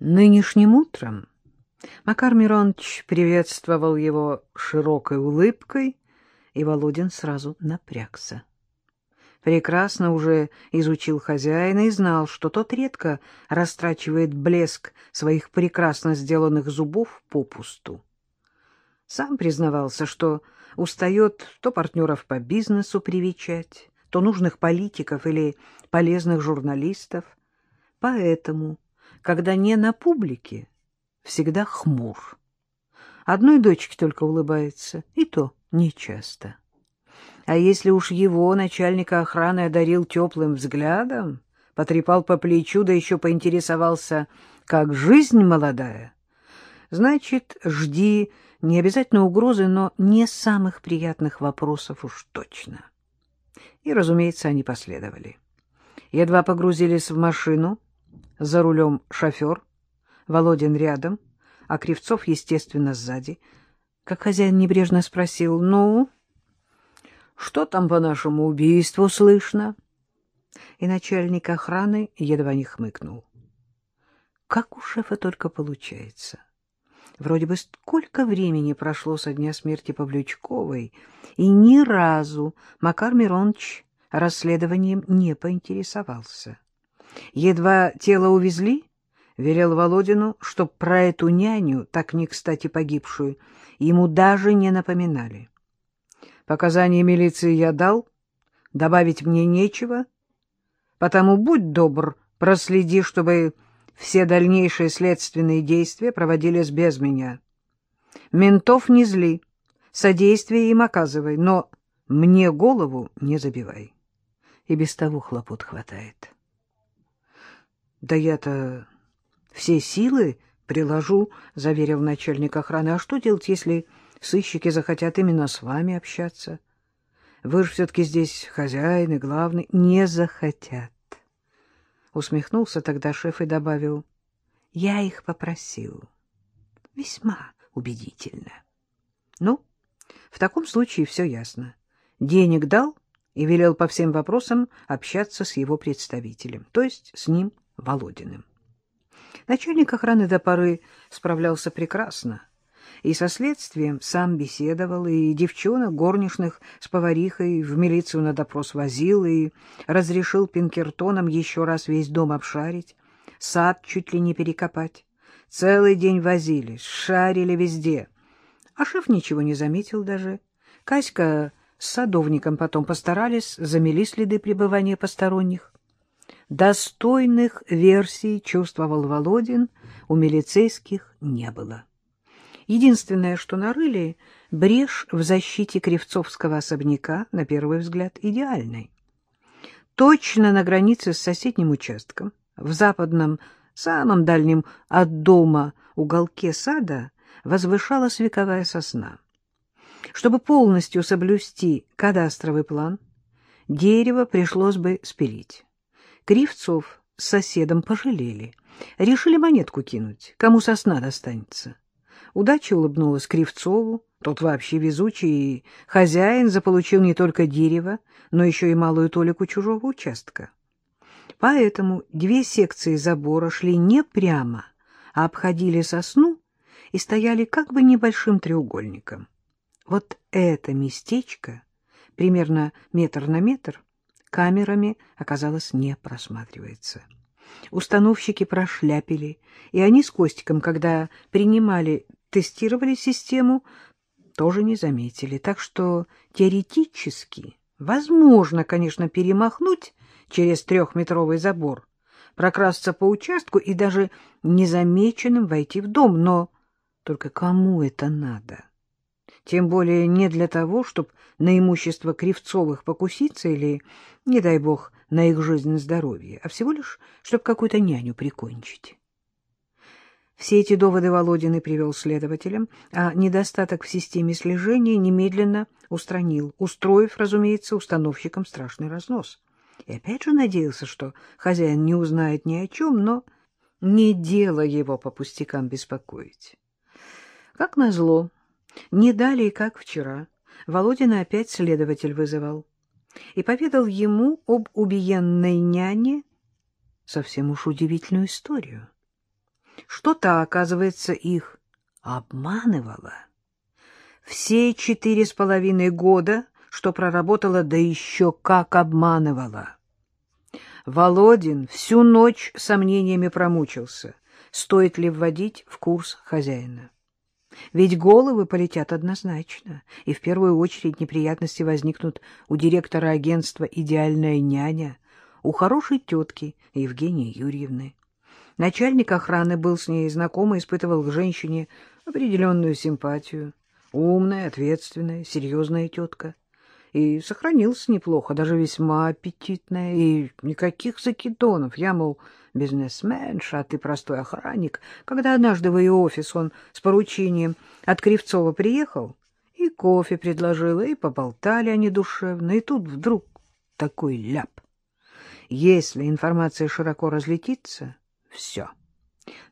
Нынешним утром Макар Миронович приветствовал его широкой улыбкой, и Володин сразу напрягся. Прекрасно уже изучил хозяина и знал, что тот редко растрачивает блеск своих прекрасно сделанных зубов попусту. Сам признавался, что устает то партнеров по бизнесу привечать, то нужных политиков или полезных журналистов. Поэтому, когда не на публике, всегда хмур. Одной дочке только улыбается, и то нечасто. А если уж его начальника охраны одарил теплым взглядом, потрепал по плечу, да еще поинтересовался, как жизнь молодая, значит, жди не обязательно угрозы, но не самых приятных вопросов уж точно. И, разумеется, они последовали. Едва погрузились в машину, за рулем шофер, Володин рядом, а Кривцов, естественно, сзади. Как хозяин небрежно спросил, «Ну, что там по нашему убийству слышно?» И начальник охраны едва не хмыкнул. Как у шефа только получается. Вроде бы сколько времени прошло со дня смерти Павлючковой, и ни разу Макар Миронович расследованием не поинтересовался. Едва тело увезли, велел Володину, чтоб про эту няню, так не кстати погибшую, ему даже не напоминали. Показания милиции я дал, добавить мне нечего, потому будь добр, проследи, чтобы все дальнейшие следственные действия проводились без меня. Ментов не зли, содействие им оказывай, но мне голову не забивай. И без того хлопот хватает. Да я-то все силы приложу, — заверил начальник охраны. А что делать, если сыщики захотят именно с вами общаться? Вы же все-таки здесь хозяин и главный. Не захотят. Усмехнулся тогда шеф и добавил. Я их попросил. Весьма убедительно. Ну, в таком случае все ясно. Денег дал и велел по всем вопросам общаться с его представителем, то есть с ним, Володиным. Начальник охраны до поры справлялся прекрасно. И со следствием сам беседовал, и девчонок, горничных с поварихой в милицию на допрос возил, и разрешил Пинкертонам еще раз весь дом обшарить, сад чуть ли не перекопать. Целый день возились, шарили везде. А шеф ничего не заметил даже. Каська с садовником потом постарались, замели следы пребывания посторонних. Достойных версий, чувствовал Володин, у милицейских не было. Единственное, что нарыли, брешь в защите Кривцовского особняка, на первый взгляд, идеальной. Точно на границе с соседним участком, в западном, самом дальнем от дома уголке сада, возвышалась вековая сосна. Чтобы полностью соблюсти кадастровый план, дерево пришлось бы спилить. Кривцов с соседом пожалели. Решили монетку кинуть, кому сосна достанется. Удача улыбнулась Кривцову, тот вообще везучий, хозяин заполучил не только дерево, но еще и малую толику чужого участка. Поэтому две секции забора шли не прямо, а обходили сосну и стояли как бы небольшим треугольником. Вот это местечко, примерно метр на метр, камерами, оказалось, не просматривается. Установщики прошляпили, и они с Костиком, когда принимали, тестировали систему, тоже не заметили. Так что теоретически возможно, конечно, перемахнуть через трехметровый забор, прокрасться по участку и даже незамеченным войти в дом, но только кому это надо? Тем более не для того, чтобы на имущество Кривцовых покуситься или, не дай бог, на их жизнь и здоровье, а всего лишь, чтобы какую-то няню прикончить. Все эти доводы Володин привел следователям, а недостаток в системе слежения немедленно устранил, устроив, разумеется, установщикам страшный разнос. И опять же надеялся, что хозяин не узнает ни о чем, но не дело его по пустякам беспокоить. Как назло, не далее, как вчера, Володина опять следователь вызывал и поведал ему об убиенной няне совсем уж удивительную историю. Что-то, оказывается, их обманывало. Все четыре с половиной года, что проработала, да еще как обманывала. Володин всю ночь сомнениями промучился, стоит ли вводить в курс хозяина. Ведь головы полетят однозначно, и в первую очередь неприятности возникнут у директора агентства «Идеальная няня», у хорошей тетки Евгении Юрьевны. Начальник охраны был с ней знаком и испытывал к женщине определенную симпатию. Умная, ответственная, серьезная тетка. И сохранился неплохо, даже весьма аппетитная, и никаких закидонов. Я, мол, бизнесменша, а ты простой охранник. Когда однажды в ее офис он с поручением от Кривцова приехал, и кофе предложила, и поболтали они душевно, и тут вдруг такой ляп. Если информация широко разлетится, все.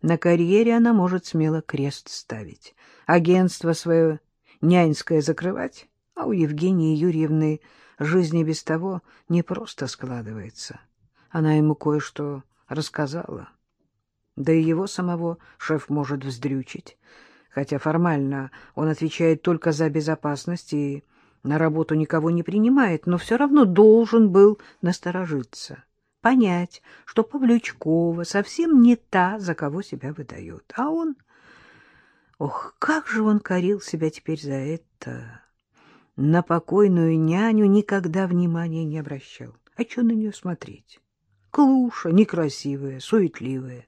На карьере она может смело крест ставить. Агентство свое няньское закрывать, а у Евгении Юрьевны жизнь и без того не просто складывается. Она ему кое-что рассказала. Да и его самого шеф может вздрючить, хотя формально он отвечает только за безопасность и на работу никого не принимает, но все равно должен был насторожиться, понять, что Павлючкова совсем не та, за кого себя выдает. А он... Ох, как же он корил себя теперь за это! На покойную няню никогда внимания не обращал. А что на нее смотреть? Клуша, некрасивая, суетливая.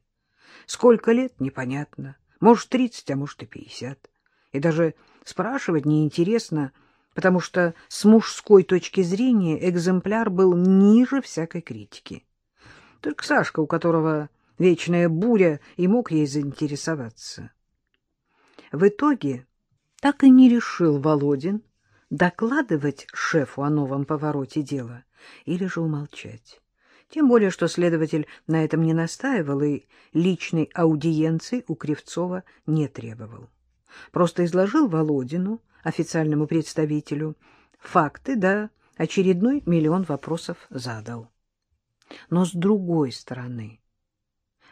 Сколько лет, непонятно. Может, тридцать, а может и пятьдесят. И даже спрашивать неинтересно, потому что с мужской точки зрения экземпляр был ниже всякой критики. Только Сашка, у которого вечная буря, и мог ей заинтересоваться. В итоге так и не решил Володин, докладывать шефу о новом повороте дела или же умолчать. Тем более, что следователь на этом не настаивал и личной аудиенции у Кривцова не требовал. Просто изложил Володину, официальному представителю, факты, да очередной миллион вопросов задал. Но с другой стороны,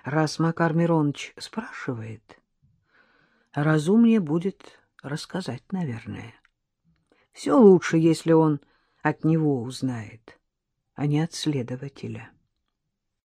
раз Макар Миронович спрашивает, разумнее будет рассказать, наверное. Все лучше, если он от него узнает, а не от следователя.